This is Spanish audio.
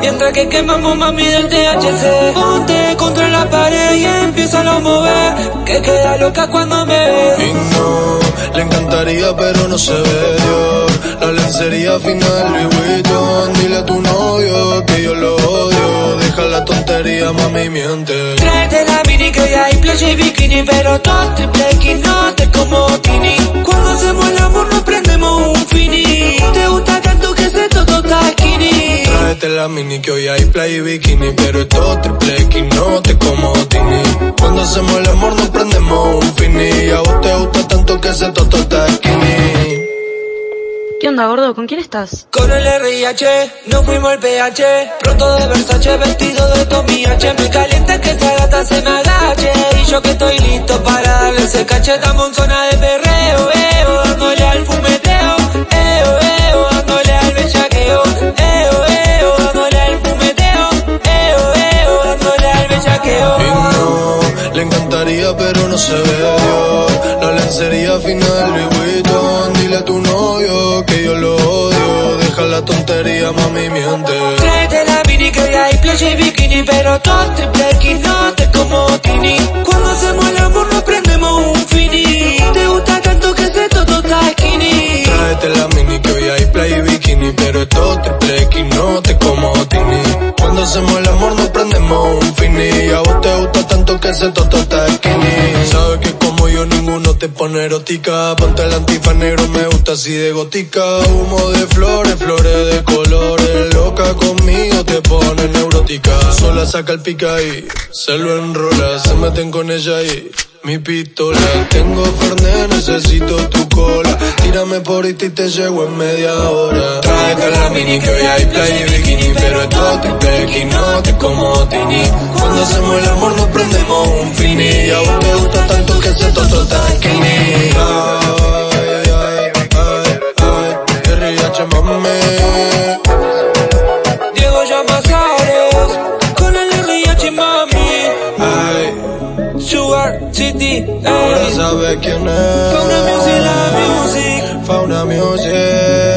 Mientras que quemamos mami del THC Ponte contra la pared y empieza a mover Que queda loca cuando me ve Y no, le encantaría pero no se ve Dios. La lencería final Louis Vuitton Dile a tu novio que yo lo odio. Deja la tontería mami miente. Tráete la mini que hay playa y bikini Pero todo triple X no te como Tini la mini que hoy hay play y bikini Pero es todo triple X no te como Tini Cuando hacemos el amor nos prendemos un fini Y a vos te gusta tanto que se todo taquini ¿Qué onda, gordo? ¿Con quién estás? Con el RIH, no fuimos al PH Pronto de Versace, vestido de Tommy H Me calienta que esa gata se me agache Y yo que estoy listo para darle ese cache Estamos en zona de le encantaría pero no se ve Dios La lencería final Louis Vuitton Dile a tu novio que yo lo odio. Deja la tontería mami miente. Tráete la mini que hay playa y bikini Pero todo triple X no te como Tini Cuando hacemos el amor nos prendemos un fini. Te gusta tanto que se todo taquini Tráete la mini que hoy hay play y bikini Pero todo triple X no te como Tini Cuando hacemos el amor nos prendemos un fini. A vos te gusta tanto que se todo taquini Sabes que como yo ninguno te pone erótica Ponte el antifa negro me gusta así de gotica Humo de flores, flores de colores Loca conmigo te pone neurótica. Sola saca el pica y se lo enrola Se meten con ella y mi pistola Tengo Fernet, necesito tu cola. Tírame por y te llego en media hora. Tráete la mini que hoy hay play y bikini Pero es todo triple no te como tini Cuando hacemos el amor nos prendemos un fini. Y City ahora sabes quién es. Fauna Music, la music. Fauna Music